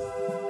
Godfather.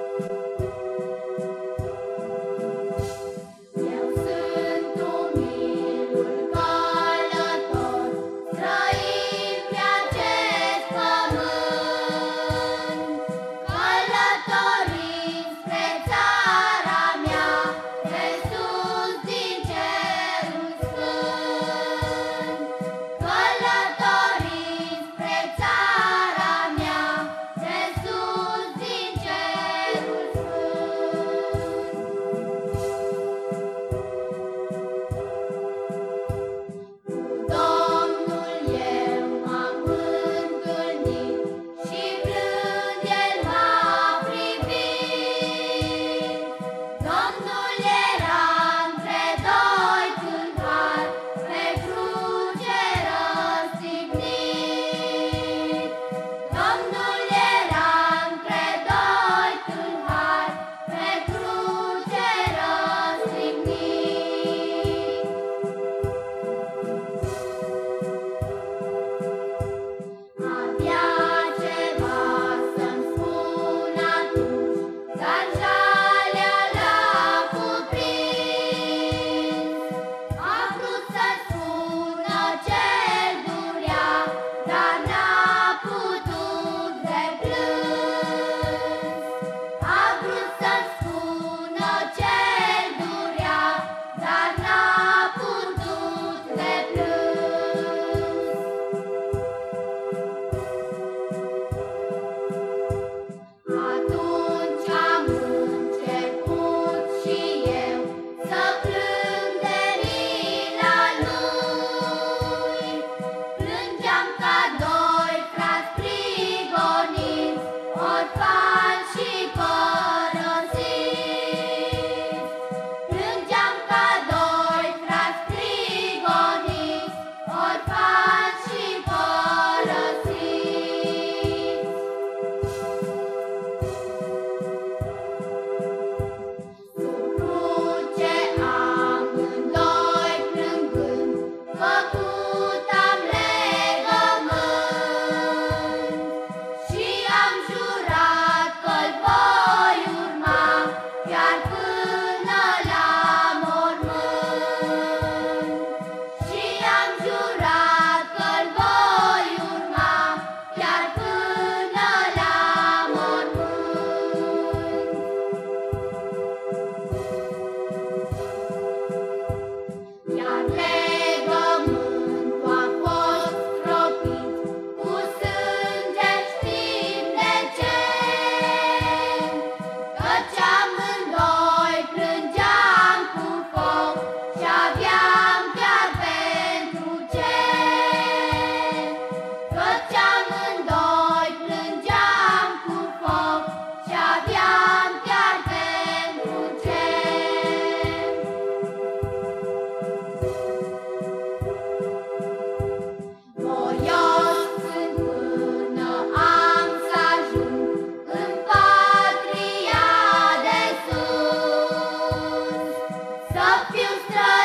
Stop you, stop.